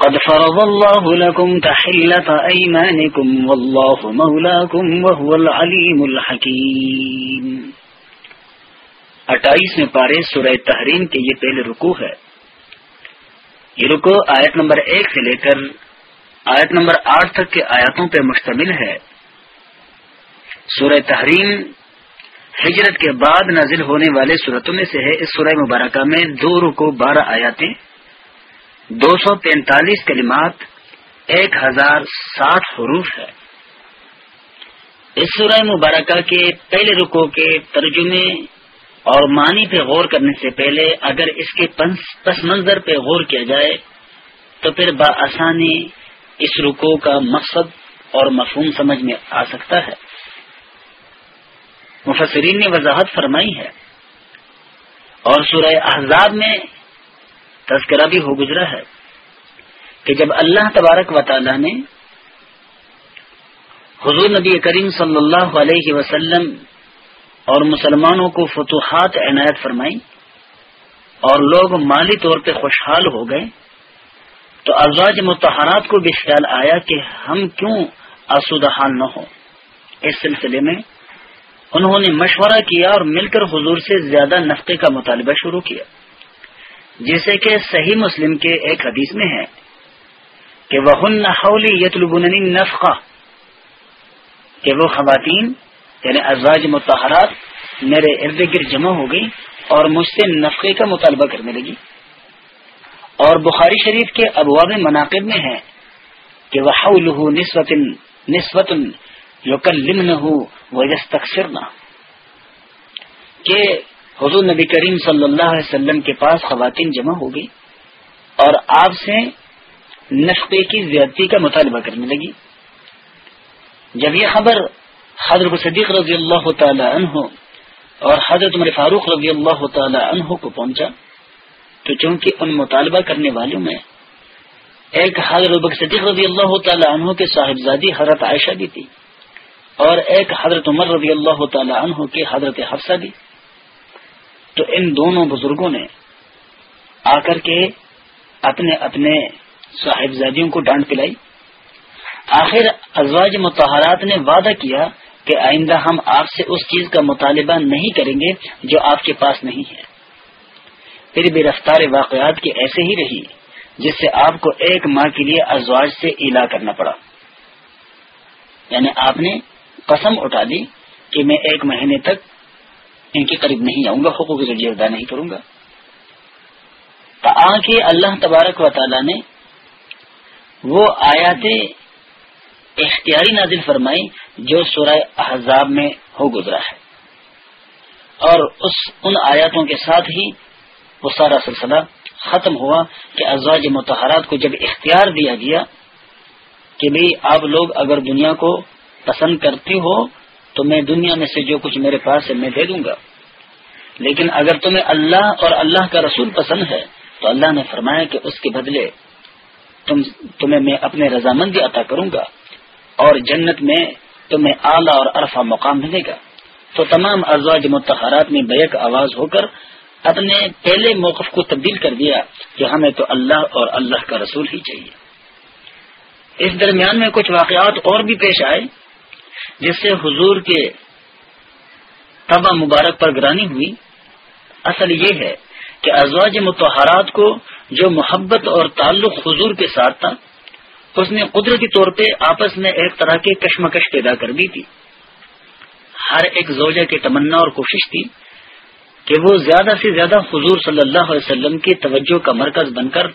قد فرض الله لكم تحلة أيمانكم والله مولاكم وهو العليم الحكيم اٹھائیس میں پارے سورہ تحریم کے یہ پہلے رکو ہے۔ یہ رکو آیت نمبر ایک سے لے کر آیت نمبر آٹھ تک کے آیاتوں پہ مشتمل ہے۔ سورہ تحریم ہجرت کے بعد نازل ہونے والے صورتوں میں سے ہے۔ اس سورہ مبارکہ میں دو رکو بارہ آیاتیں۔ دو سو پینتالیس کلمات، ایک ہزار ساٹھ حروف ہے۔ اس سورہ مبارکہ کے پہلے رکو کے ترجمے اور معنی پہ غور کرنے سے پہلے اگر اس کے پس منظر پہ غور کیا جائے، تو پھر بآسانی اس رکو کا مقصد اور مفہوم سمجھ میں آ سکتا ہے۔ مفسرین نے وضاحت فرمائی ہے۔ اور سورہ احزاب میں تذکرہ بھی ہو گزرا ہے کہ جب اللہ تبارک و تعالی نے حضور نبی کریم صلی اللہ علیہ وسلم اور مسلمانوں کو فتوحات عنایت فرمائی اور لوگ مالی طور پہ خوشحال ہو گئے، تو ازواج متحرات کو بھی خیال آیا کہ ہم کیوں آسودہ حال نہ ہو اس سلسلے میں انہوں نے مشورہ کیا اور مل کر حضور سے زیادہ نفقے کا مطالبہ شروع کیا۔ جیسے کہ صحیح مسلم کے ایک حدیث میں ہے کہ وہ نولی یتلبن نفقہ کہ وہ خواتین یعنی ازواج متحرات میرے ارد گرد جمع ہو گئی اور مجھ سے نفقے کا مطالبہ کرنے لگی۔ اور بخاری شریف کے ابواب مناقب میں ہے کہ وہ حول نسبت نسبت یوکل وجس تقسر کہ حضور نبی کریم صلی اللہ علیہ وسلم کے پاس خواتین جمع ہو گئی اور آپ سے نفقے کی زیادتی کا مطالبہ کرنے لگی۔ جب یہ خبر حضرت صدیق رضی اللہ تعالی عنہ اور حضرت عمر فاروق رضی اللہ تعالی عنہ کو پہنچا، تو چونکہ ان مطالبہ کرنے والوں میں ایک حضرت صدیق رضی اللہ تعالی عنہ کے صاحبزادی حضرت عائشہ بھی تھی اور ایک حضرت عمر رضی اللہ تعالی عنہ کے حضرت حفصہ بھی۔ تو ان دونوں بزرگوں نے آ کر کے اپنے اپنے صاحبزادیوں کو ڈانٹ پلائی۔ آخر ازواج متحرات نے وعدہ کیا کہ آئندہ ہم آپ سے اس چیز کا مطالبہ نہیں کریں گے جو آپ کے پاس نہیں ہے۔ پھر بھی رفتار واقعات کی ایسے ہی رہی جس سے آپ کو ایک ماہ کے لیے ازواج سے الا کرنا پڑا۔ یعنی آپ نے قسم اٹھا دی کہ میں ایک مہینے تک ان کے قریب نہیں آؤں گا، حقوق ذریعے ادا نہیں کروں گا۔ کے اللہ تبارک و تعالی نے وہ آیات اختیاری نازل فرمائی جو سورہ احزاب میں ہو گزرا ہے۔ اور اس، ان آیاتوں کے ساتھ ہی وہ سارا سلسلہ ختم ہوا کہ ازواج متحرات کو جب اختیار دیا گیا کہ بھئی آپ لوگ اگر دنیا کو پسند کرتی ہو تو میں دنیا میں سے جو کچھ میرے پاس ہے میں دے دوں گا۔ لیکن اگر تمہیں اللہ اور اللہ کا رسول پسند ہے، تو اللہ نے فرمایا کہ اس کے بدلے تم، تمہیں میں اپنے رضامندی عطا کروں گا اور جنت میں تمہیں اعلیٰ اور عرفہ مقام ملے گا۔ تو تمام ازواج متحرات میں بیک آواز ہو کر اپنے پہلے موقف کو تبدیل کر دیا کہ ہمیں تو اللہ اور اللہ کا رسول ہی چاہیے۔ اس درمیان میں کچھ واقعات اور بھی پیش آئے۔ جس سے حضور کے تبا مبارک پر گرانی ہوئی، اصل یہ ہے کہ ازواج متحرات کو جو محبت اور تعلق حضور کے ساتھ تھا، اس نے قدرتی طور پہ آپس میں ایک طرح کی کشمکش پیدا کر دی تھی۔ ہر ایک زوجہ کی تمنا اور کوشش تھی کہ وہ زیادہ سے زیادہ حضور صلی اللہ علیہ وسلم کی توجہ کا مرکز بن کر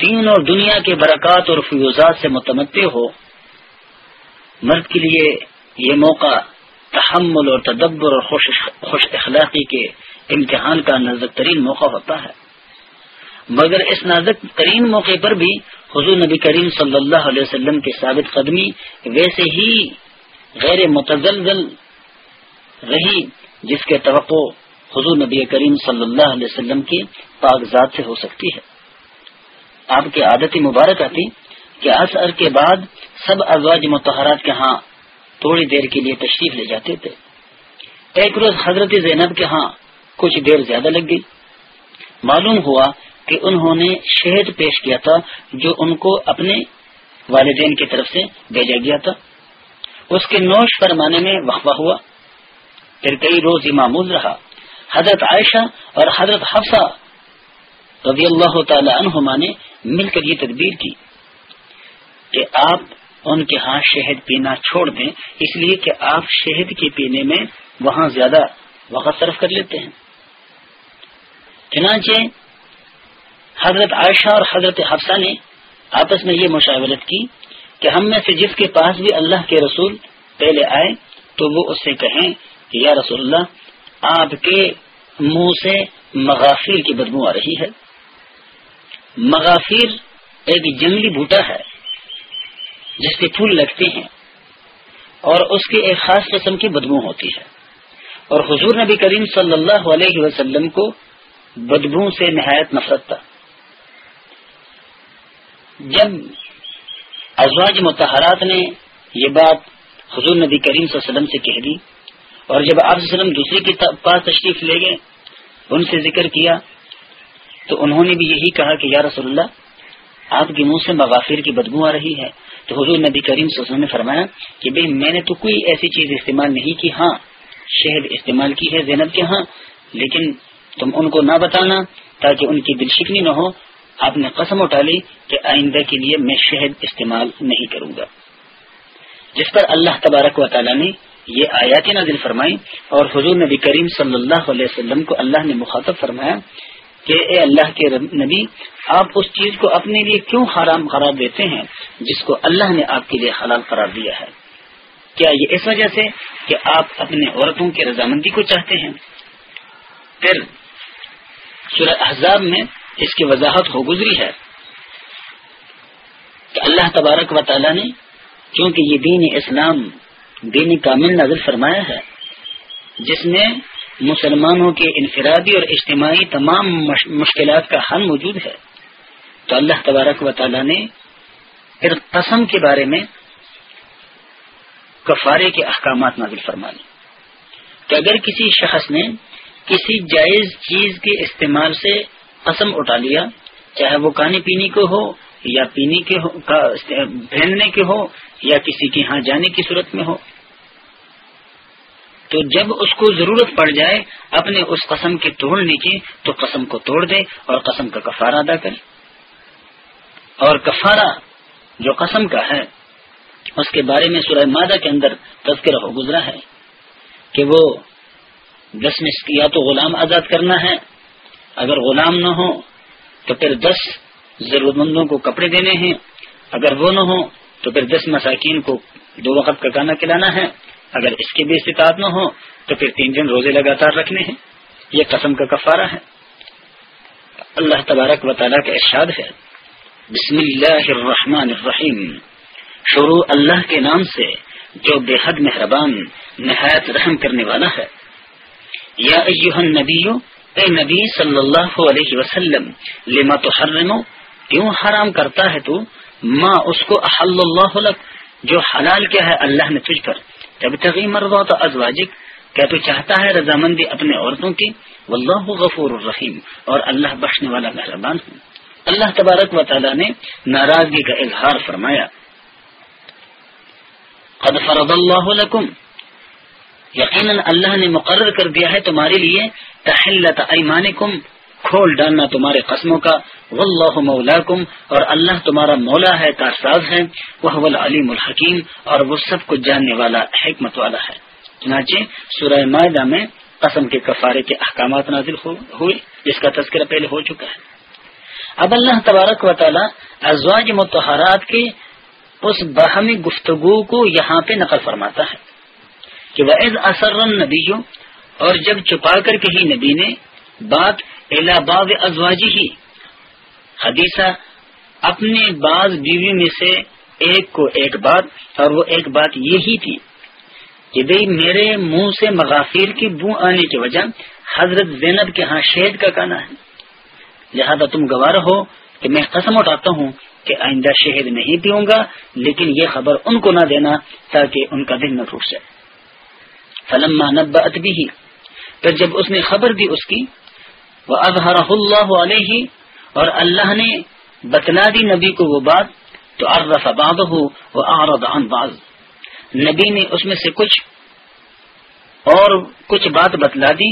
دین اور دنیا کے برکات اور فیوزات سے متمدع ہو۔ مرد کے لیے یہ موقع تحمل اور تدبر اور خوش خوش اخلاقی کے امتحان کا نازک ترین موقع ہوتا ہے۔ مگر اس نازک ترین موقع پر بھی حضور نبی کریم صلی اللہ علیہ وسلم کی ثابت قدمی ویسے ہی غیر متزلزل رہی، جس کے توقع حضور نبی کریم صلی اللہ علیہ وسلم کی کاغذات سے ہو سکتی ہے۔ آپ کی عادت مبارک آتی کہ اثر کے بعد سب ازواج متحرات کے ہاں تھوڑی دیر کے لیے تشریف لے جاتے تھے۔ ایک روز حضرت زینب کے ہاں کچھ دیر زیادہ لگ گئی۔ معلوم ہوا کہ انہوں نے شہد پیش کیا تھا جو ان کو اپنے والدین کی طرف سے بھیجا گیا تھا۔ اس کے نوش فرمانے میں وقفہ ہوا۔ پھر کئی روز یہ معمول رہا۔ حضرت عائشہ اور حضرت حفصہ رضی اللہ تعالی عنہما نے مل کر یہ تدبیر کی۔ کہ آپ ان کے ہاں شہد پینا چھوڑ دیں، اس لیے کہ آپ شہد کے پینے میں وہاں زیادہ وقت صرف کر لیتے ہیں۔ چنانچہ حضرت عائشہ اور حضرت حفصہ نے آپس میں یہ مشاورت کی کہ ہم میں سے جس کے پاس بھی اللہ کے رسول پہلے آئے، تو وہ اس سے کہیں کہ یا رسول اللہ، آپ کے منہ سے مغافیر کی بدبو آ رہی ہے۔ مغافیر ایک جنگلی بوٹا ہے۔ جس کے پھول لگتے ہیں اور اس کی ایک خاص قسم کی بدبو ہوتی ہے۔ اور حضور نبی کریم صلی اللہ علیہ وسلم کو بدبو سے نہایت نفرت تھا۔ جب ازواج متحرات نے یہ بات حضور نبی کریم صلی اللہ علیہ وسلم سے کہہ دی اور جب آپ وسلم دوسرے کے پاس تشریف لے گئے، ان سے ذکر کیا، تو انہوں نے بھی یہی کہا کہ یا رسول اللہ، آپ کے منہ سے مغافر کی بدبو آ رہی ہے تو حضور نبی کریم صلی اللہ علیہ وسلم نے فرمایا کہ بھائی میں نے تو کوئی ایسی چیز استعمال نہیں کی ہاں شہد استعمال کی ہے زینب کے ہاں لیکن تم ان کو نہ بتانا تاکہ ان کی دل شکنی نہ ہو۔ آپ نے قسم اٹھا لی کہ آئندہ کے لیے میں شہد استعمال نہیں کروں گا۔ جس پر اللہ تبارک و تعالیٰ نے یہ آیات نازل فرمائی اور حضور نبی کریم صلی اللہ علیہ وسلم کو اللہ نے مخاطب فرمایا کہ اے اللہ کے نبی، آپ اس چیز کو اپنے لیے کیوں حرام قرار دیتے ہیں جس کو اللہ نے آپ کے لیے حلال قرار دیا ہے؟ کیا یہ اس وجہ سے کہ آپ اپنے عورتوں کی رضامندی کو چاہتے ہیں؟ پھر، سورہ احزاب میں اس کی وضاحت ہو گزری ہے کہ اللہ تبارک و تعالی نے کیونکہ یہ دین اسلام، دین کامل نازل فرمایا ہے، جس میں مسلمانوں کے انفرادی اور اجتماعی تمام مشکلات کا حل موجود ہے۔ تو اللہ تبارک و تعالی نے پھر قسم کے بارے میں کفارے کے احکامات نازل فرما لی کہ اگر کسی شخص نے کسی جائز چیز کے استعمال سے قسم اٹھا لیا، چاہے وہ کھانے پینے کو ہو یا پینے کے ہو پہننے کے ہو یا کسی کے ہاں جانے کی صورت میں ہو تو جب اس کو ضرورت پڑ جائے اپنے اس قسم کے توڑنے کی تو قسم کو توڑ دے اور قسم کا کفارہ ادا کرے اور کفارہ جو قسم کا ہے، اس کے بارے میں سورہ مادہ کے اندر تذکرہ ہو گزرا ہے کہ وہ دس میں یا تو غلام آزاد کرنا ہے۔ اگر غلام نہ ہو، تو پھر دس ضرورت مندوں کو کپڑے دینے ہیں۔ اگر وہ نہ ہو، تو پھر دس مساکین کو دو وقت کا کھانا کھلانا ہے۔ اگر اس کے بھی استطاعت نہ ہو، تو پھر تین دن روزے لگاتار رکھنے ہیں۔ یہ قسم کا کفارہ ہے۔ اللہ تبارک و تعالیٰ کا ارشاد ہے۔ بسم اللہ الرحمن الرحیم۔ شروع اللہ کے نام سے، جو بے حد مہربان، نہایت رحم کرنے والا ہے۔ یا ایوہ اے نبی صلی اللہ علیہ وسلم، لما تو کیوں حرام کرتا ہے تو؟ ماں اس کو احل اللہ لک، جو حلال کیا ہے اللہ نے تجھ پر۔ جب تغی مرضا تو ازواجک، کیا تو چاہتا ہے رضامندی اپنے عورتوں کی؟ واللہ غفور الرحیم، اور اللہ بخشنے والا مہربان ہوں۔ اللہ تبارک و تعالی نے ناراضگی کا اظہار فرمایا۔ قد فرض اللہ لکم، یقیناً اللہ نے مقرر کر دیا ہے تمہارے لیے تحلت ایمانکم۔ کھول ڈالنا تمہارے قسموں کا۔ واللہ مولاکم، اور اللہ تمہارا مولا ہے، کارساز ہے وہ العلیم الحکیم، اور وہ سب کو جاننے والا، حکمت والا ہے۔ چنانچہ سورہ معدہ میں قسم کے کفارے کے احکامات نازل ہوئے، جس کا تذکرہ پہلے ہو چکا ہے۔ اب اللہ تبارک و تعالی ازواج متحرات کے اس باہمی گفتگو کو یہاں پہ نقل فرماتا ہے کہ وہ اثر نبیوں اور جب چھپا کر کہی نبی نے بات الا باب ازواجی ہی حدیثہ اپنے بعض بیوی میں سے ایک کو ایک بات اور وہ ایک بات یہی تھی کہ بھائی میرے منہ سے مغافیر کی بو آنے کی وجہ حضرت زینب کے ہاں شہد کا کانا ہے۔ لہذا تم گوار ہو کہ میں قسم اٹھاتا ہوں کہ آئندہ شہد نہیں پیوں گا، لیکن یہ خبر ان کو نہ دینا تاکہ ان کا دل نہ ٹوٹ جائے۔ فلما نبت بھی پھر جب اس نے خبر دی اس کی وہ اظہر اللہ علیہ اور اللہ نے بتلا دی نبی کو وہ بات تو عرف بعض ہو وہ آرد بعض۔ نبی نے اس میں سے کچھ اور کچھ بات بتلا دی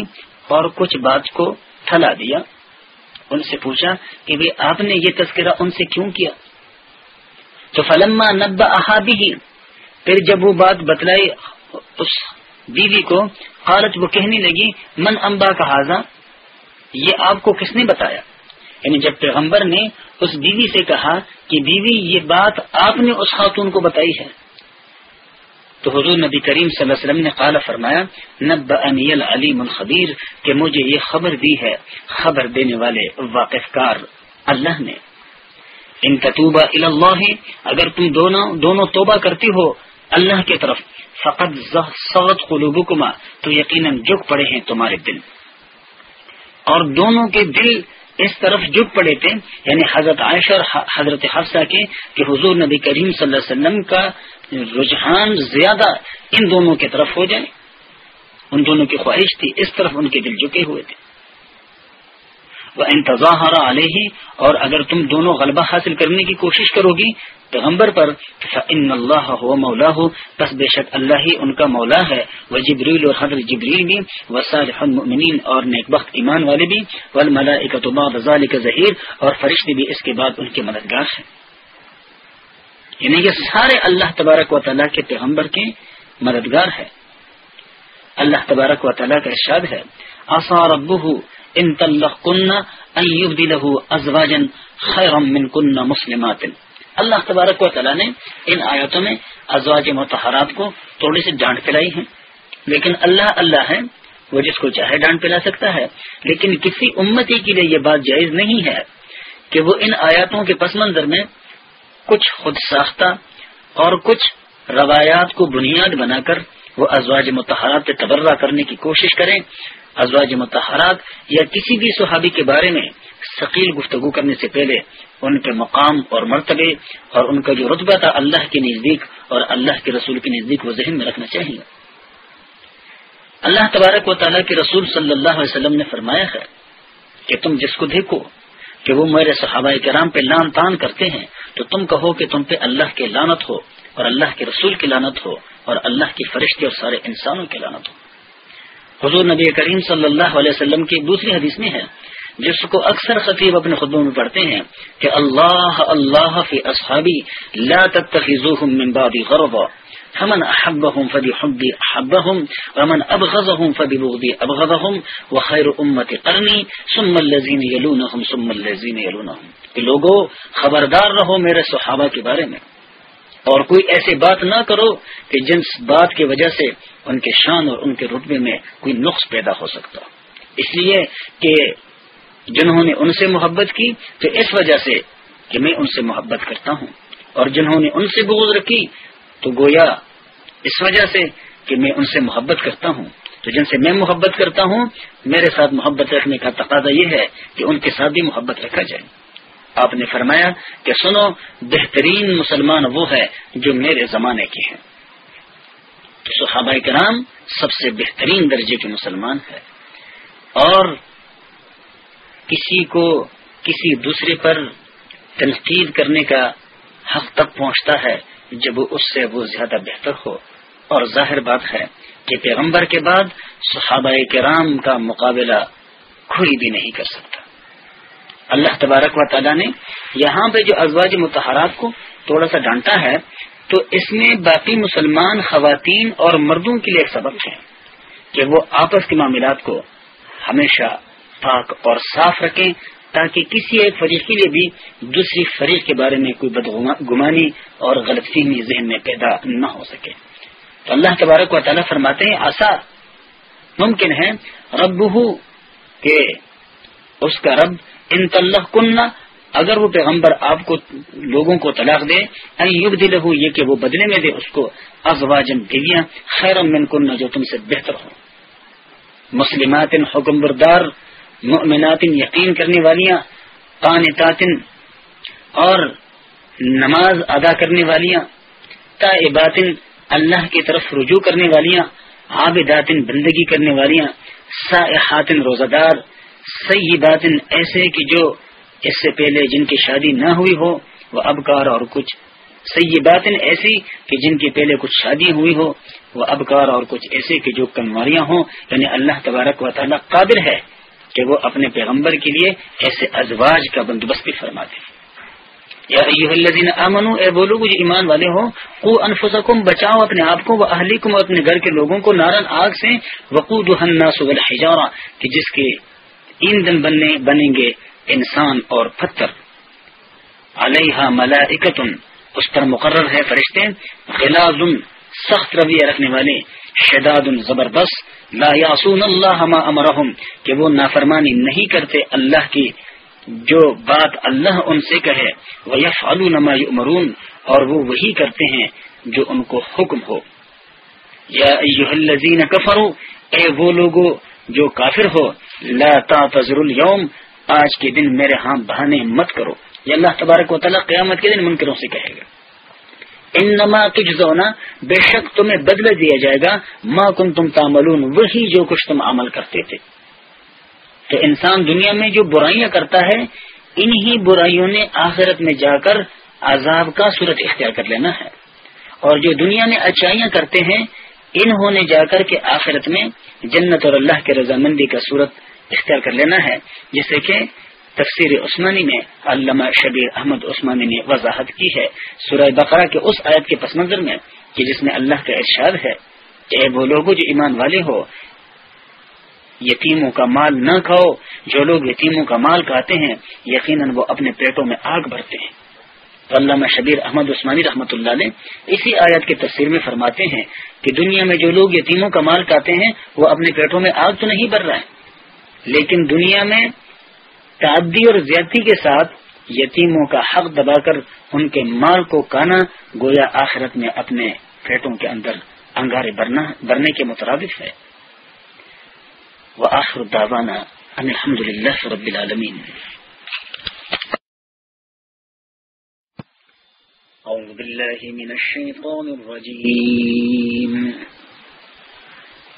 اور کچھ بات کو تھلا دیا۔ ان سے پوچھا کہ بھی آپ نے یہ تذکرہ ان سے کیوں کیا؟ تو فلما نبا احابی پھر جب وہ بات بتلائی اس بیوی کو، قالت وہ کہنے لگی، من امبا کا حاضہ یہ آپ کو کس نے بتایا؟ یعنی جب پیغمبر نے اس بیوی سے کہا کہ بیوی، یہ بات آپ نے اس خاتون کو بتائی ہے۔ تو حضور نبی کریم صلی اللہ علیہ وسلم نے قال فرمایا نب انیل علیم الخبیر، کہ مجھے یہ خبر دی ہے، خبر دینے والے واقف کار اللہ نے۔ ان کتوبہ اللہ، اگر تم دونوں دونوں توبہ کرتی ہو اللہ کی طرف فقط سعت قلوبکما، تو یقیناً جھک پڑے ہیں تمہارے دل۔ اور دونوں کے دل اس طرف جٹ پڑے تھے یعنی حضرت عائشہ اور حضرت حفصہ کے، کہ حضور نبی کریم صلی اللہ علیہ وسلم کا رجحان زیادہ ان دونوں کی طرف ہو جائے۔ ان دونوں کی خواہش تھی، اس طرف ان کے دل جھکے ہوئے تھے۔ وہ انتظاہر علیہ اور اگر تم دونوں غلبہ حاصل کرنے کی کوشش کرو گی پیغمبر پر ان اللہ ہو مولا ہو بس بے شک اللہ ہی ان کا مولا ہے۔ وہ جبریل اور حضرت جبریل بھی المؤمنین اور نیک بخت ایمان والے بھی ذالک ظہیر اور فرشتے بھی اس کے بعد ان کے مددگار ہیں۔ یعنی کہ سارے اللہ تبارک و تعالیٰ کے پیغمبر کے مددگار ہے اللہ تبارک و تعالیٰ کا ارشاد ہے آسا ربہ ان ازواجن خیرم من کن مسلمات. اللہ تبارک و تعالیٰ نے ان آیاتوں میں ازواج متحرات کو تھوڑی سی ڈانٹ پلائی ہے، لیکن اللہ اللہ ہے، وہ جس کو چاہے ڈانٹ پلا سکتا ہے، لیکن کسی امتی کے لیے یہ بات جائز نہیں ہے کہ وہ ان آیاتوں کے پس منظر میں کچھ خود ساختہ اور کچھ روایات کو بنیاد بنا کر وہ ازواج متحرات تبرہ کرنے کی کوشش کریں۔ ازواج متحرات یا کسی بھی صحابی کے بارے میں ثقیل گفتگو کرنے سے پہلے ان کے مقام اور مرتبے اور ان کا جو رتبہ تھا اللہ کے نزدیک اور اللہ کے رسول کے نزدیک وہ ذہن میں رکھنا چاہیے۔ اللہ تبارک و تعالیٰ کے رسول صلی اللہ علیہ وسلم نے فرمایا ہے کہ تم جس کو دیکھو کہ وہ میرے صحابہ کرام پہ لان تان کرتے ہیں، تو تم کہو کہ تم پہ اللہ کے لانت ہو اور اللہ کے رسول کی لانت ہو اور اللہ کی فرشتے اور سارے انسانوں کی لانت ہو۔ حضور نبی کریم صلی اللہ علیہ وسلم کی دوسری حدیث میں ہے، جس کو اکثر خطیب اپنے خطبوں میں پڑھتے ہیں کہ اللہ اللہ فی اصحابی لا تتخذوهم من بعد غربا فمن احبهم فبحبي احبهم ومن ابغضهم فببغضي ابغضهم وخير امتي قرني ثم الذين يلونهم ثم الذين يلونهم کہ لوگوں خبردار رہو میرے صحابہ کے بارے میں۔ اور کوئی ایسی بات نہ کرو کہ جن بات کی وجہ سے ان کے شان اور ان کے رتبے میں کوئی نقص پیدا ہو سکتا۔ اس لیے کہ جنہوں نے ان سے محبت کی، تو اس وجہ سے کہ میں ان سے محبت کرتا ہوں۔ اور جنہوں نے ان سے بغض رکھی، تو گویا اس وجہ سے کہ میں ان سے محبت کرتا ہوں۔ تو جن سے میں محبت کرتا ہوں، میرے ساتھ محبت رکھنے کا تقاضا یہ ہے کہ ان کے ساتھ بھی محبت رکھا جائے۔ آپ نے فرمایا کہ سنو، بہترین مسلمان وہ ہے جو میرے زمانے کے ہیں۔ تو صحابہ کرام سب سے بہترین درجے کے مسلمان ہے اور کسی کو کسی دوسرے پر تنقید کرنے کا حق تک پہنچتا ہے جب اس سے وہ زیادہ بہتر ہو۔ اور ظاہر بات ہے کہ پیغمبر کے بعد صحابہ کرام کا مقابلہ کوئی بھی نہیں کر سکتا۔ اللہ تبارک و تعالیٰ نے یہاں پہ جو ازواج متحرات کو تھوڑا سا ڈانٹا ہے، تو اس میں باقی مسلمان خواتین اور مردوں کے لیے ایک سبق ہے کہ وہ آپس کے معاملات کو ہمیشہ پاک اور صاف رکھیں تاکہ کسی ایک فریق کے لیے بھی دوسری فریق کے بارے میں کوئی بدگمانی اور غلط فہمی ذہن میں پیدا نہ ہو سکے۔ تو اللہ تبارک و تعالیٰ فرماتے ہیں، آسا، ممکن ہے رب کہ اس کا رب ان کننا اگر وہ پیغمبر آپ کو لوگوں کو طلاق دے یوگ دل ہو یہ کہ وہ بدلے میں دے اس کو ازواجن بیویاں خیر من کن جو تم سے بہتر ہو۔ مسلمات حکم بردار مؤمنات یقین کرنے والیاں قانتات اور نماز ادا کرنے والیاں تائبات اللہ کی طرف رجوع کرنے والیاں عابدات بندگی کرنے والیاں سائحات روزہ دار سیدات ایسے کہ جو اس سے پہلے جن کی شادی نہ ہوئی ہو، وہ ابکار اور کچھ۔ سیدات ایسی کہ جن کی پہلے کچھ شادی ہوئی ہو، وہ ابکار اور کچھ ایسے کہ جو کنواریاں ہوں۔ یعنی اللہ تبارک و تعالیٰ قادر ہے کہ وہ اپنے پیغمبر کے لیے ایسے ازواج کا بندوبست بھی فرما دے یا الذین امنو اے بولو جو ایمان والے ہو کو انفسکم، بچاؤ اپنے آپ کو وہ اہلیکم اور اپنے گھر کے لوگوں کو نارن آگ سے وقود الناس والحجارہ، کہ جس کے ایندھن بننے بنیں گے انسان اور پتھر۔ علیہ ملائکتن، اس پر مقرر ہے فرشتے غلاظ سخت رویہ رکھنے والے شداد زبردست، لا یاسون اللہ ما امرحم کہ وہ نافرمانی نہیں کرتے اللہ کی، جو بات اللہ ان سے کہے وہ یف نما مرون اور وہ وہی کرتے ہیں جو ان کو حکم ہو۔ یا الذین کفروا، اے وہ لوگو جو کافر ہو لا تعتذر اليوم، آج کے دن میرے ہاں بہانے مت کرو۔ یہ اللہ تبارک و تعالیٰ قیامت کے دن منکروں سے کہے گا۔ انما تجزونا بے شک تمہیں بدلہ دیا جائے گا، ما کن تم تاملون وہی جو کچھ تم عمل کرتے تھے۔ تو انسان دنیا میں جو برائیاں کرتا ہے، انہی برائیوں نے آخرت میں جا کر عذاب کا صورت اختیار کر لینا ہے۔ اور جو دنیا میں اچائیاں کرتے ہیں انہوں نے جا کر کے آخرت میں جنت اور اللہ کے رضامندی کا صورت اختیار کر لینا ہے، جسے کہ تفسیر عثمانی میں علامہ شبیر احمد عثمانی نے وضاحت کی ہے۔ سورہ بقرہ کے اس آیت کے پس منظر میں کہ جس میں اللہ کا ارشاد ہے کہ اے وہ لوگ جو ایمان والے ہو، یتیموں کا مال نہ کھاؤ۔ جو لوگ یتیموں کا مال کھاتے ہیں، یقیناً وہ اپنے پیٹوں میں آگ بھرتے ہیں۔ علامہ شبیر احمد عثمانی رحمۃ اللہ نے اسی آیت کی تفسیر میں فرماتے ہیں کہ دنیا میں جو لوگ یتیموں کا مال کھاتے ہیں، وہ اپنے پیٹوں میں آگ تو نہیں بھر رہے ہیں لیکن دنیا میں تعدی اور زیادتی کے ساتھ یتیموں کا حق دبا کر ان کے مال کو کانا گویا آخرت میں اپنے پیٹوں کے اندر انگارے برنے کے مترادف ہے۔ وآخر دعوانا أن الحمد لله رب العالمين أعوذ بالله من الشيطان الرجيم.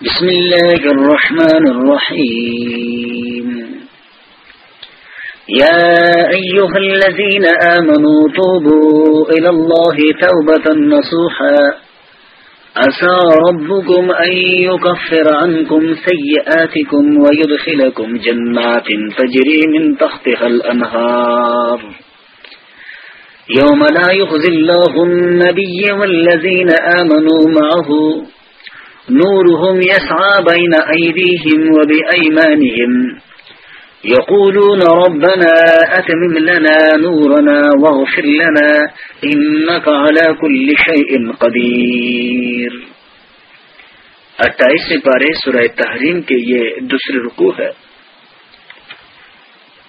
بسم الله الرحمن الرحيم. يا أيها الذين آمنوا توبوا إلى الله توبة نصوحا. عسى ربكم أن يكفر عنكم سيئاتكم ويدخلكم جنات تجري من تحتها الأنهار. يوم لا يخزي الله النبي والذين آمنوا معه. نورهم يسعى بين أيديهم وبأيمانهم. يقولون ربنا أتمم لنا نورنا واغفر لنا إنك على كل شيء قدير. اٹھائیس پارے سورہ تحریم کے یہ دوسری رکو ہے.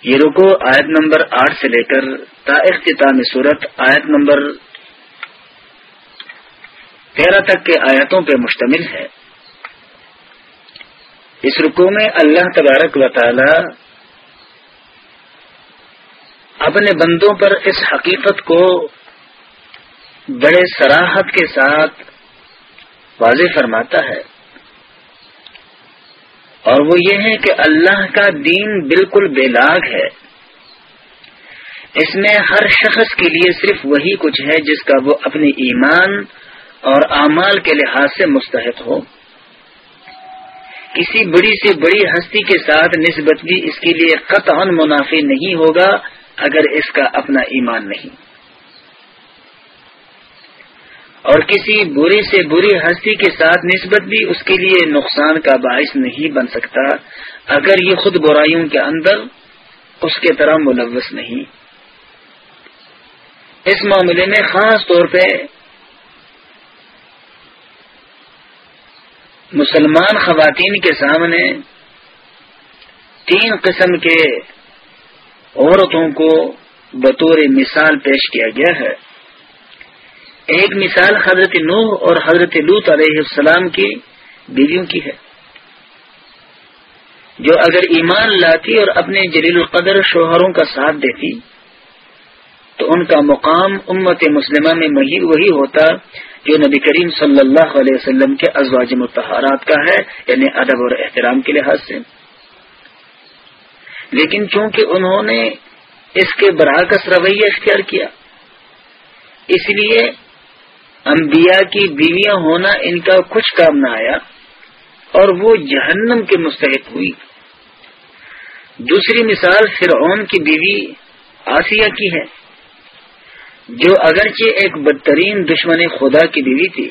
یہ رکو، آیت نمبر آٹھ سے لے کر تا اختتام صورت، آیت نمبر تیرہ تک کے آیتوں پہ مشتمل ہے۔ اس رکو میں اللہ تبارک و تعالی اپنے بندوں پر اس حقیقت کو بڑے سراحت کے ساتھ واضح فرماتا ہے۔ اور وہ یہ ہے کہ اللہ کا دین بالکل بے لاگ ہے۔ اس میں ہر شخص کے لیے صرف وہی کچھ ہے جس کا وہ اپنے ایمان اور اعمال کے لحاظ سے مستحق ہو۔ کسی بڑی سے بڑی ہستی کے ساتھ نسبت بھی اس کے لیے قطع منافع نہیں ہوگا اگر اس کا اپنا ایمان نہیں۔ اور کسی بری سے بری ہستی کے ساتھ نسبت بھی اس کے لیے نقصان کا باعث نہیں بن سکتا۔ اگر یہ خود برائیوں کے اندر اس کے طرح ملوث نہیں۔ اس معاملے میں خاص طور پہ مسلمان خواتین کے سامنے تین قسم کے عورتوں کو بطور مثال پیش کیا گیا ہے۔ ایک مثال حضرت نوح اور حضرت لوت علیہ السلام کی بیویوں کی ہے۔ جو اگر ایمان لاتی اور اپنے جلیل القدر شوہروں کا ساتھ دیتی، تو ان کا مقام امت مسلمہ میں وہی ہوتا جو نبی کریم صلی اللہ علیہ وسلم کے ازواج متحرات کا ہے یعنی ادب اور احترام کے لحاظ سے۔ لیکن چونکہ انہوں نے اس کے برعکس رویہ اختیار کیا، اس لیے انبیاء کی بیویاں ہونا ان کا کچھ کام نہ آیا اور وہ جہنم کے مستحق ہوئی۔ دوسری مثال فرعون کی بیوی آسیہ کی ہے، جو اگرچہ ایک بدترین دشمن خدا کی بیوی تھی،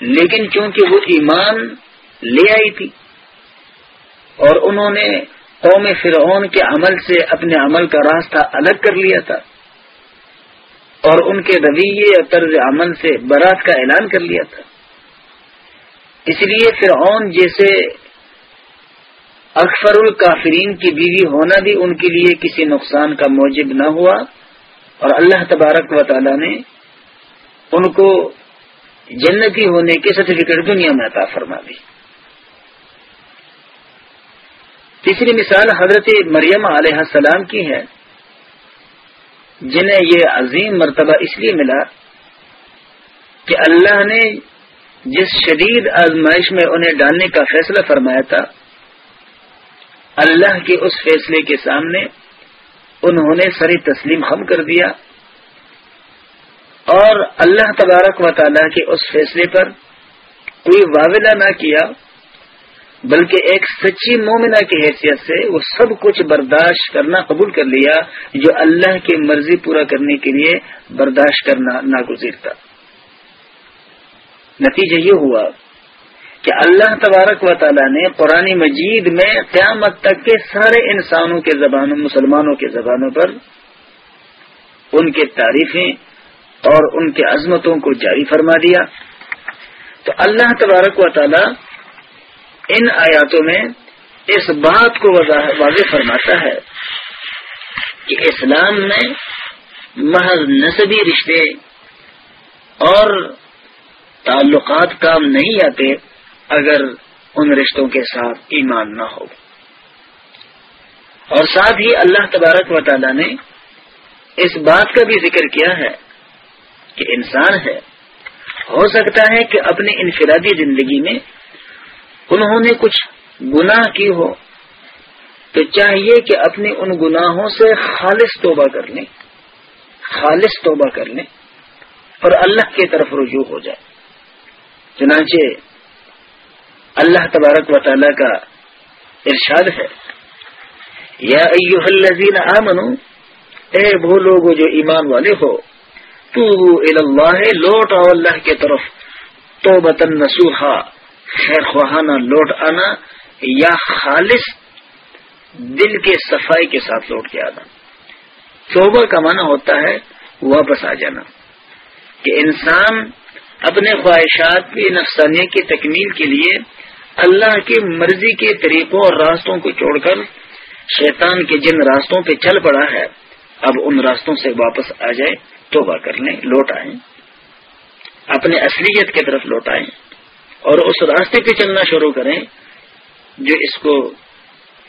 لیکن چونکہ وہ ایمان لے آئی تھی اور انہوں نے قوم فرعون کے عمل سے اپنے عمل کا راستہ الگ کر لیا تھا۔ اور ان کے رویے اور طرز عمل سے برات کا اعلان کر لیا تھا۔ اس لیے فرعون جیسے اکثر الکافرین کی بیوی ہونا بھی ان کے لیے کسی نقصان کا موجب نہ ہوا۔ اور اللہ تبارک و تعالی نے ان کو جنتی ہونے کے سرٹیفکیٹ دنیا میں عطا فرما دی تیسری مثال حضرت مریم علیہ السلام کی ہے۔ جنہیں یہ عظیم مرتبہ اس لیے ملا کہ اللہ نے جس شدید آزمائش میں انہیں ڈالنے کا فیصلہ فرمایا تھا، اللہ کے اس فیصلے کے سامنے انہوں نے سری تسلیم خم کر دیا اور اللہ تبارک و تعالی کے اس فیصلے پر کوئی واولہ نہ کیا بلکہ ایک سچی مومنہ کی حیثیت سے وہ سب کچھ برداشت کرنا قبول کر لیا جو اللہ کی مرضی پورا کرنے کے لیے برداشت کرنا ناگزیر تھا۔ نتیجہ یہ ہوا کہ اللہ تبارک و تعالیٰ نے قرآن مجید میں قیامت تک کے سارے انسانوں کے زبانوں، مسلمانوں کے زبانوں پر ان کے تعریفیں اور ان کے عظمتوں کو جاری فرما دیا۔ تو اللہ تبارک و تعالیٰ ان آیاتوں میں اس بات کو واضح فرماتا ہے کہ اسلام میں محض نصبی رشتے اور تعلقات کام نہیں آتے اگر ان رشتوں کے ساتھ ایمان نہ ہو۔ اور ساتھ ہی اللہ تبارک و تعالی نے اس بات کا بھی ذکر کیا ہے کہ انسان ہے۔ ہو سکتا ہے کہ اپنی انفرادی زندگی میں انہوں نے کچھ گناہ کی ہو تو چاہیے کہ اپنے ان گناہوں سے خالص توبہ کر لیں، خالص توبہ کر لیں اور اللہ کی طرف رجوع ہو جائے۔ چنانچہ اللہ تبارک و تعالی کا ارشاد ہے، یا ایوہ الذین آمنو اے وہ لوگ جو ایمان والے ہو تو اللہ لوٹ آؤ اللہ کے طرف تو بتن نسوحا خیر خواہانہ لوٹ آنا یا خالص دل کے صفائی کے ساتھ لوٹ کے آنا۔ توبہ کا معنی ہوتا ہے واپس آ جانا۔ کہ انسان اپنے خواہشات کی نفسانیہ کی تکمیل کے لیے اللہ کی مرضی کے طریقوں اور راستوں کو چھوڑ کر شیطان کے جن راستوں پہ چل پڑا ہے، اب ان راستوں سے واپس آ جائے، توبہ کر لیں، لوٹ آئیں۔ اپنے اصلیت کی طرف لوٹ آئیں۔ اور اس راستے پہ چلنا شروع کریں جو اس کو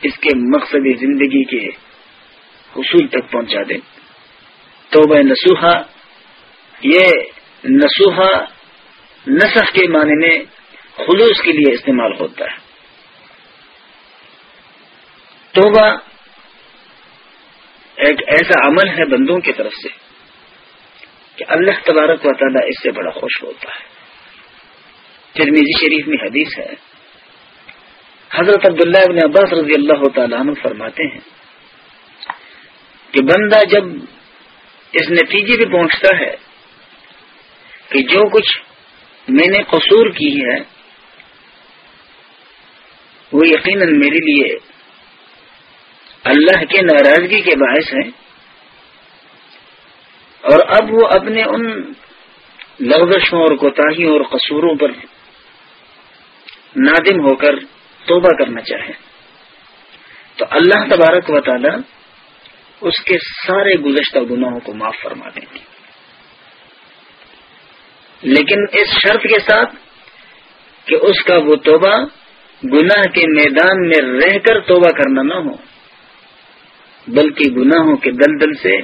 اس کے مقصد زندگی کے حصول تک پہنچا دے۔ توبہ نسوحا یہ نسوحا نصف کے معنی میں خلوص کے لیے استعمال ہوتا ہے۔ توبہ ایک ایسا عمل ہے بندوں کی طرف سے کہ اللہ تبارک و تعالیٰ اس سے بڑا خوش ہوتا ہے۔ ترمیزی شریف میں حدیث ہے۔ حضرت عبداللہ ابن عباس رضی اللہ تعالیٰ عنہ فرماتے ہیں کہ بندہ جب اس نتیجے پہ پہنچتا ہے کہ جو کچھ میں نے قصور کی ہے، وہ یقیناً میرے لیے اللہ کے ناراضگی کے باعث ہیں۔ اور اب وہ اپنے ان لغزشوں اور کوتاہیوں اور قصوروں پر نادم ہو کر توبہ کرنا چاہے تو اللہ تبارک و تعالی اس کے سارے گزشتہ گناہوں کو معاف فرما دیں گے۔ لیکن اس شرط کے ساتھ کہ اس کا وہ توبہ گناہ کے میدان میں رہ کر توبہ کرنا نہ ہو، بلکہ گناہوں کے دل دل سے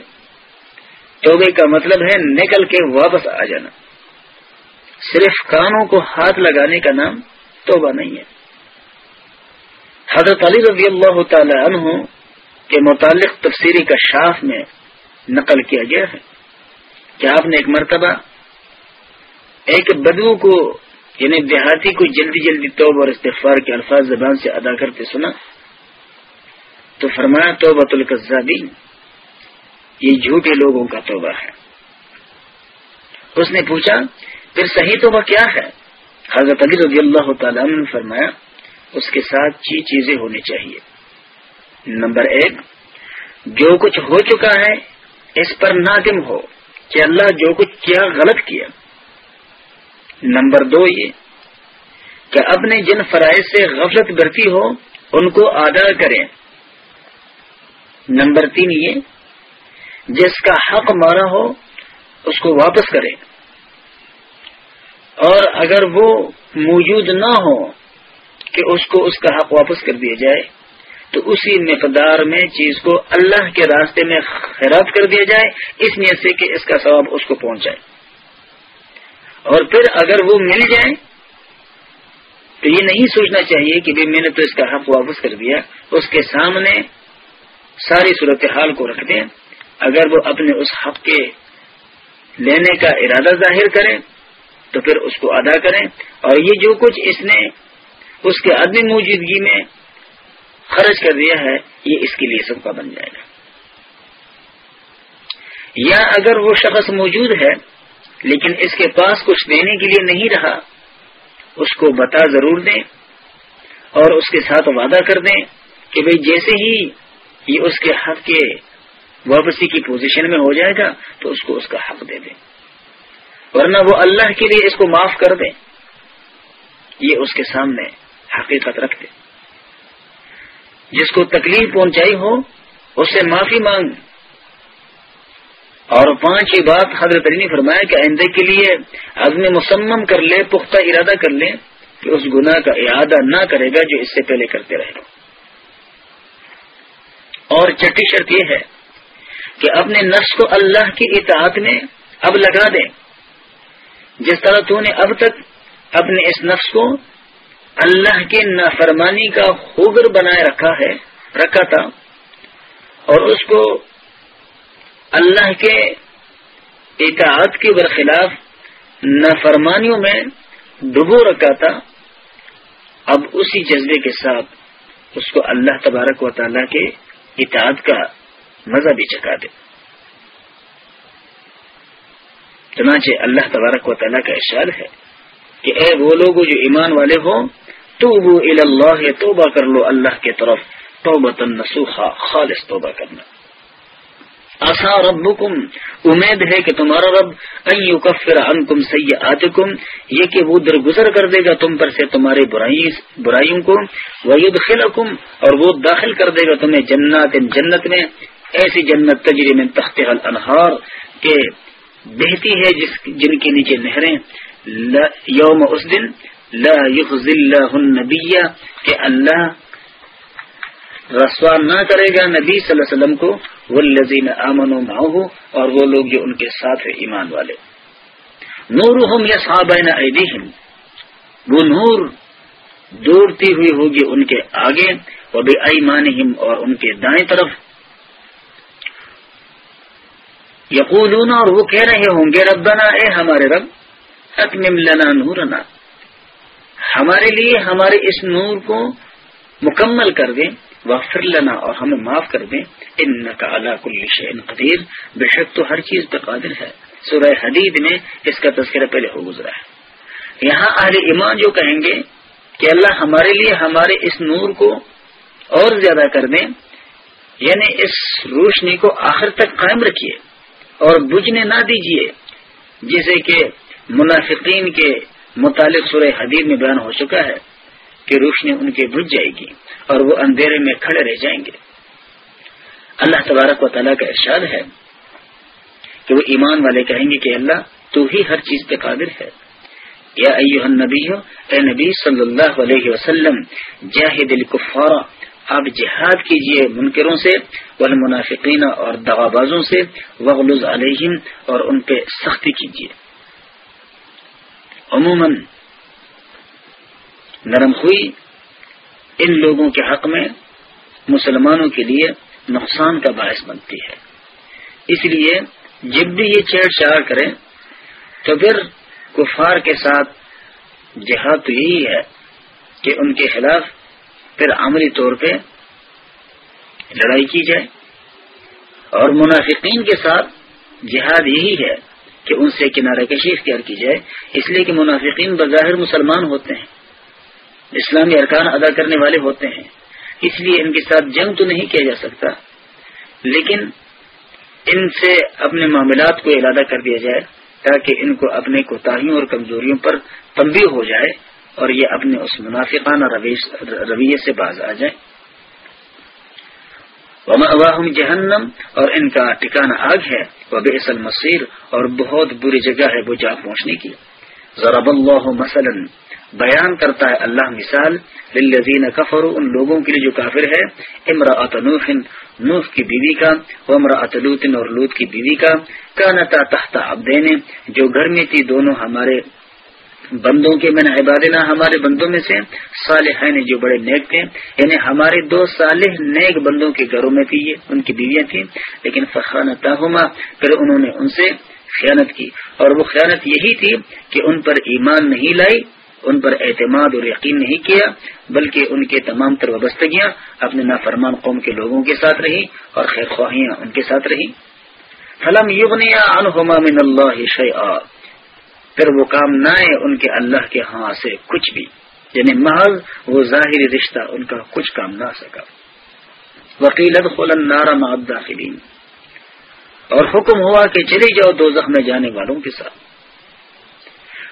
توبے کا مطلب ہے نکل کے واپس آ جانا۔ صرف کانوں کو ہاتھ لگانے کا نام توبہ نہیں ہے۔ حضرت علی رضی اللہ تعالی عنہ کے متعلق تفسیری کا شاف میں نقل کیا گیا ہے کہ آپ نے ایک مرتبہ ایک بدو کو یعنی دیہاتی کو جلدی جلدی توب اور استغفار کے الفاظ زبان سے ادا کرتے سنا تو فرمایا، توبۃ القزابین یہ جھوٹے لوگوں کا توبہ ہے۔ اس نے پوچھا، پھر صحیح توبہ کیا ہے؟ حضرت علی رضی اللہ تعالیٰ نے فرمایا، اس کے ساتھ چی چیزیں ہونی چاہیے۔ نمبر ایک، جو کچھ ہو چکا ہے، اس پر نادم ہو کہ اللہ جو کچھ کیا، غلط کیا۔ نمبر دو یہ کہ اپنے جن فرائض سے غفلت برتی ہو، ان کو ادا کریں۔ نمبر تین یہ، جس کا حق مارا ہو، اس کو واپس کریں۔ اور اگر وہ موجود نہ ہو کہ اس کو اس کا حق واپس کر دیا جائے، تو اسی مقدار میں چیز کو اللہ کے راستے میں خیرات کر دیا جائے، اس نیت سے کہ اس کا ثواب اس کو پہنچ جائے اور پھر اگر وہ مل جائے، تو یہ نہیں سوچنا چاہیے کہ میں نے تو اس کا حق واپس کر دیا، اس کے سامنے ساری صورتحال کو رکھ دیں۔ اگر وہ اپنے اس حق کے لینے کا ارادہ ظاہر کریں تو پھر اس کو ادا کریں۔ اور یہ جو کچھ اس نے اس کے عدم موجودگی میں خرچ کر دیا ہے، یہ اس کے لیے سب کا بن جائے گا۔ یا اگر وہ شخص موجود ہے، لیکن اس کے پاس کچھ دینے کے لیے نہیں رہا، اس کو بتا ضرور دیں اور اس کے ساتھ وعدہ کر دیں کہ بھئی جیسے ہی یہ اس کے حق کے واپسی کی پوزیشن میں ہو جائے گا، تو اس کو اس کا حق دے دیں۔ ورنہ وہ اللہ کے لیے اس کو معاف کر دیں یہ اس کے سامنے حقیقت رکھ دیں جس کو تکلیف پہنچائی ہو، اس سے معافی مانگ۔ اور پانچ ہی بات حضرت علی نے فرمایا کہ آئندے کے لیے عزم مسمم کر لے، پختہ ارادہ کر لے کہ اس گناہ کا ارادہ نہ کرے گا جو اس سے پہلے کرتے رہے۔ گا اور چٹی شرط یہ ہے کہ اپنے نفس کو اللہ کی اطاعت میں اب لگا دیں۔ جس طرح تو نے اب تک اپنے اس نفس کو اللہ کے نافرمانی کا خوگر بنائے رکھا ہے، رکھا تھا، اور اس کو اللہ کے اطاعت کے برخلاف نافرمانیوں میں ڈبو رکھا تھا۔ اب اسی جذبے کے ساتھ اس کو اللہ تبارک و تعالیٰ کے اطاعت کا مزہ بھی چکا دے۔ چنانچہ اللہ تبارک و تعالیٰ کا اشار ہے کہ اے وہ لوگ جو ایمان والے ہوں تو وہ اللہ توبہ کر لو اللہ کے طرف توبتن نسوخا خالص توبہ کرنا۔ آسا ربکم، امید ہے کہ تمہارا رب کفر انکم سیئاتکم، یہ کہ وہ درگزر کر دے گا تم پر سے تمہاری برائیوں کو، ویدخلکم، اور وہ داخل کر دے گا تمہیں جنات، جنت میں، ایسی جنت تجری میں تخت الانہار کہ بہتی ہے جس جن کے نیچے نہریں یوم اس دن لا یخزی اللہ النبی کہ اللہ رسوا نہ کرے گا نبی صلی اللہ علیہ وسلم کو وہ لذین امن و اور وہ لوگ جو ان کے ساتھ ہیں ایمان والے۔ نور ہم یا ایدیہم، وہ نور دوڑتی ہوئی ہوگی ان کے آگے وہ ایمانہم اور ان کے دائیں طرف۔ یقولون اور وہ کہہ رہے ہوں گے، ربنا اے ہمارے رب اتمم لنا نورنا. ہمارے لیے ہمارے اس نور کو مکمل کر دیں وفر لنا اور ہمیں معاف کر دیں۔ ان کا اللہ کل شعین قدیر، بے شک تو ہر چیز پہ قادر ہے۔ سورہ حدید میں اس کا تذکرہ پہلے ہو گزرا ہے۔ یہاں اہل ایمان جو کہیں گے کہ اللہ ہمارے لیے ہمارے اس نور کو اور زیادہ کر دیں یعنی اس روشنی کو آخر تک قائم رکھیے۔ اور بجھنے نہ دیجیے جسے کہ منافقین کے متعلق سورہ حدید میں بیان ہو چکا ہے کہ روشنی ان کے بجھ جائے گی اور وہ اندھیرے میں کھڑے رہ جائیں گے۔ اللہ تبارک و تعالیٰ کا ارشاد ہے کہ وہ ایمان والے کہیں گے کہ اللہ تو ہی ہر چیز پہ قادر ہے۔ یا ایوہ النبی اے نبی صلی اللہ علیہ وسلم، جاہد الکفار آپ جہاد کیجیے منکروں سے، والمنافقین اور دغابازوں سے وغلظ علیہم اور ان پہ سختی کیجیے۔ عموماً، نرم ہوئی ان لوگوں کے حق میں مسلمانوں کے لیے نقصان کا باعث بنتی ہے۔ اس لیے جب بھی یہ چھیڑ چھاڑ کریں تو پھر کفار کے ساتھ جہاد تو یہی ہے کہ ان کے خلاف پھر عملی طور پہ لڑائی کی جائے اور منافقین کے ساتھ جہاد یہی ہے کہ ان سے کنارہ کشی اختیار کی جائے، اس لیے کہ منافقین بظاہر مسلمان ہوتے ہیں، اسلامی ارکان ادا کرنے والے ہوتے ہیں، اس لیے ان کے ساتھ جنگ تو نہیں کیا جا سکتا، لیکن ان سے اپنے معاملات کو ارادہ کر دیا جائے تاکہ ان کو اپنے کوتاہیوں اور کمزوریوں پر تنبیہ ہو جائے۔ اور یہ اپنے اس منافقانہ رویے سے باز آ جائے وما جہنم اور ان کا ٹھکانا آگ ہے۔ وہ بے اصل مصیر اور بہت بری جگہ ہے وہ جا پہنچنے کی۔ ضرب اللہ مثلا، بیان کرتا ہے اللہ مثال للذین کفر ان لوگوں کے لیے جو کافر ہے۔ امراۃ نوح نوح کی بیوی کا امراۃ لوت اور لوت کی بیوی کا۔ کانتا تحت عبدین، جو گھر میں تھی، دونوں ہمارے بندوں کے میں عبادنا ہمارے بندوں میں سے صالح جو بڑے نیک تھے یعنی ہمارے دو صالح نیک بندوں کے گھروں میں تھی یہ، ان کی بیویاں تھیں، لیکن فخان پھر انہوں نے ان سے خیانت کی۔ اور وہ خیانت یہی تھی کہ ان پر ایمان نہیں لائی، ان پر اعتماد اور یقین نہیں کیا، بلکہ ان کے تمام تر وابستگیاں اپنے نافرمان قوم کے لوگوں کے ساتھ رہی اور خیر خواہیاں ان کے ساتھ رہی فلم یغنیا عنہما من اللہ شیئا پھر وہ کام نہ آئے ان کے اللہ کے ہاں سے کچھ بھی۔ یعنی محض وہ ظاہری رشتہ ان کا کچھ کام نہ سکا۔ وکیلت خلن نارا داخلین اور حکم ہوا کہ چلی جاؤ دو میں جانے والوں کے ساتھ۔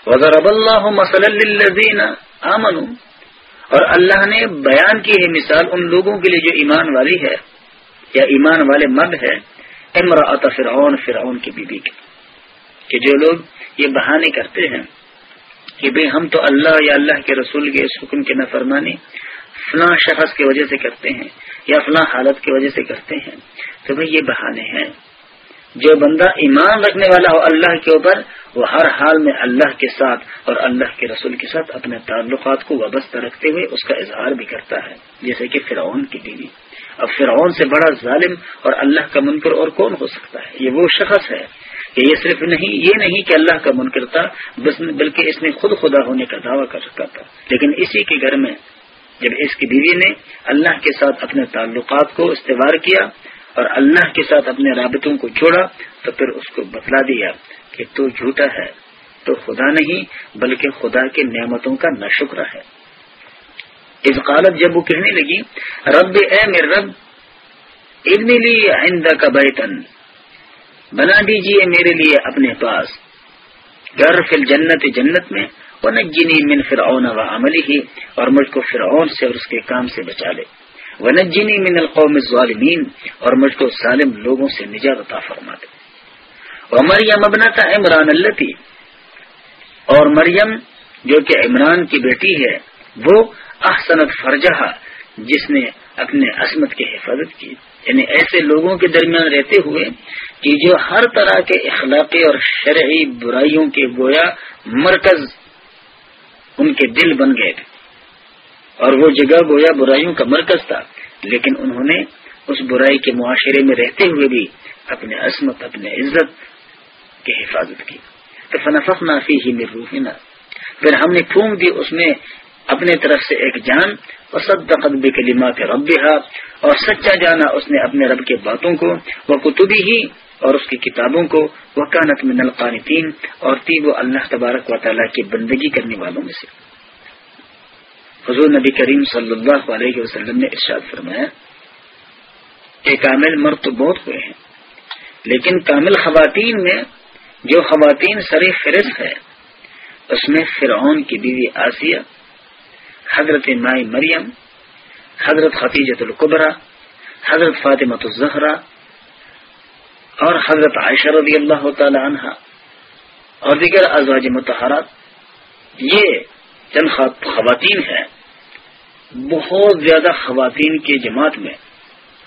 وضرب اللہ مسلزین آمن اور اللہ نے بیان کی ہے مثال ان لوگوں کے لیے جو ایمان والی ہے، یا ایمان والے مرد ہے امراۃ فرعون فرعون کی بیوی کے۔ کہ جو لوگ یہ بہانے کرتے ہیں کہ بھئی ہم تو اللہ یا اللہ کے رسول کے اس حکم کے نفرمانی فلاں شخص کی وجہ سے کرتے ہیں یا فلاں حالت کی وجہ سے کرتے ہیں۔ تو بھئی یہ بہانے ہیں۔ جو بندہ ایمان رکھنے والا ہو اللہ کے اوپر، وہ ہر حال میں اللہ کے ساتھ اور اللہ کے رسول کے ساتھ اپنے تعلقات کو وابستہ رکھتے ہوئے اس کا اظہار بھی کرتا ہے۔ جیسے کہ فرعون کی بیوی۔ اب فرعون سے بڑا ظالم اور اللہ کا منکر اور کون ہو سکتا ہے؟ یہ وہ شخص ہے کہ یہ صرف نہیں، یہ نہیں کہ اللہ کا من کرتا بلکہ اس نے خود خدا ہونے کا دعویٰ کر سکا تھا۔ لیکن اسی کے گھر میں جب اس کی بیوی نے اللہ کے ساتھ اپنے تعلقات کو استوار کیا اور اللہ کے ساتھ اپنے رابطوں کو جوڑا، تو پھر اس کو بتلا دیا کہ تو جھوٹا ہے، تو خدا نہیں، بلکہ خدا کے نعمتوں کا نہ ہے۔ اس قالت، جب وہ کہنے لگی، رب، اے میرے رب ابن لی آئندہ کا بیتن بنا دیجیے میرے لیے اپنے پاس۔ گر فل جنت جنت میں وہ نجنی من فرعون و عملی ہی اور مجھ کو فرعون سے اور اس کے کام سے بچا لے۔ وہ نجنی من القوم ظالمین اور مجھ کو ظالم لوگوں سے نجات عطا فرما دے۔ اور مریم ابنا تھا عمران اللہ اور مریم جو کہ عمران کی بیٹی ہے، وہ احسنت فرجہ جس نے اپنے عصمت کی حفاظت کی۔ یعنی ایسے لوگوں کے درمیان رہتے ہوئے کہ جو ہر طرح کے اخلاقی اور شرعی برائیوں کے گویا مرکز ان کے دل بن گئے تھے۔ اور وہ جگہ گویا برائیوں کا مرکز تھا، لیکن انہوں نے اس برائی کے معاشرے میں رہتے ہوئے بھی اپنے عصمت، اپنے عزت کی حفاظت کی۔ تو فنفق نافی ہی میں روحنا۔ پھر ہم نے پھونک دی اس میں اپنے طرف سے ایک جان اور سب کے رب اور سچا جانا اس نے اپنے رب کے باتوں کو وہ کتبی ہی اور اس کی کتابوں کو وہ کانت من القانتین، اور تی وہ اللہ تبارک و تعالیٰ کی بندگی کرنے والوں میں سے۔ حضور نبی کریم صلی اللہ علیہ وسلم نے ارشاد فرمایا کہ کامل مرد تو بہت ہوئے ہیں، لیکن کامل خواتین میں جو خواتین سر فہرست ہے، اس میں فرعون کی بیوی آسیہ حضرت مائی مریم، حضرت حفیظت القبرا حضرت فاطمۃ الزہرا اور حضرت عائشہ رضی اللہ تعالی عنہ اور دیگر ازواج متحرات، یہ چند خواتین ہیں، بہت زیادہ خواتین کی جماعت میں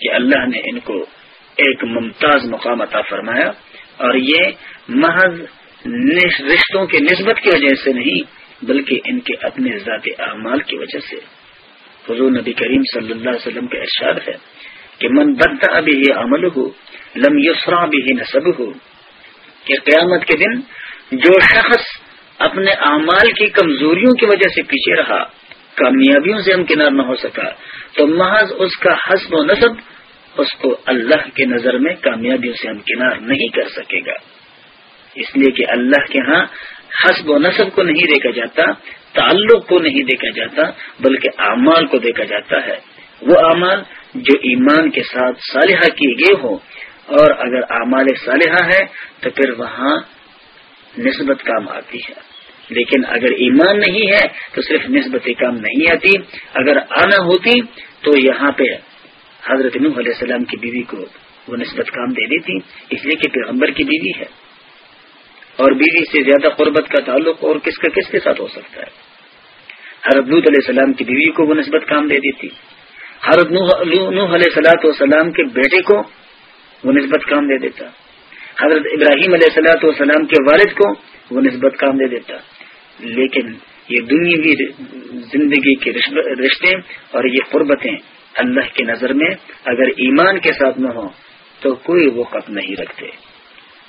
کہ اللہ نے ان کو ایک ممتاز مقام عطا فرمایا اور یہ محض رشتوں کے نسبت کی وجہ سے نہیں بلکہ ان کے اپنے ذات اعمال کی وجہ سے۔ حضور نبی کریم صلی اللہ علیہ وسلم کا ارشاد ہے کہ من بدتا ابھی یہ عمل ہو لم یسرا بھی نصب ہو کہ قیامت کے دن جو شخص اپنے اعمال کی کمزوریوں کی وجہ سے پیچھے رہا، کامیابیوں سے ہم نہ ہو سکا، تو محض اس کا حسب و نصب اس کو اللہ کے نظر میں کامیابیوں سے ہم کنار نہیں کر سکے گا۔ اس لیے کہ اللہ کے ہاں حسب و نصب کو نہیں دیکھا جاتا، تعلق کو نہیں دیکھا جاتا، بلکہ اعمال کو دیکھا جاتا ہے۔ وہ اعمال جو ایمان کے ساتھ صالحہ کیے گئے ہوں، اور اگر اعمال صالحہ ہے تو پھر وہاں نسبت کام آتی ہے۔ لیکن اگر ایمان نہیں ہے، تو صرف نسبت کام نہیں آتی۔ اگر آنا ہوتی، تو یہاں پہ حضرت نوح علیہ السلام کی بیوی کو وہ نسبت کام دے دیتی۔ اس لیے کہ پیغمبر کی بیوی ہے۔ اور بیوی سے زیادہ قربت کا تعلق اور کس کا کس کے ساتھ ہو سکتا ہے؟ حضرت نوح علیہ السلام کی بیوی کو وہ نسبت کام دے دیتی۔ حضرت نوح علیہ سلاۃ والسلام کے بیٹے کو وہ نسبت کام دے دیتا۔ حضرت ابراہیم علیہ سلاۃ والسلام کے والد کو وہ نسبت کام دے دیتا۔ لیکن یہ دنیا زندگی کے رشتے اور یہ قربتیں اللہ کی نظر میں اگر ایمان کے ساتھ نہ ہو تو کوئی وقت نہیں رکھتے۔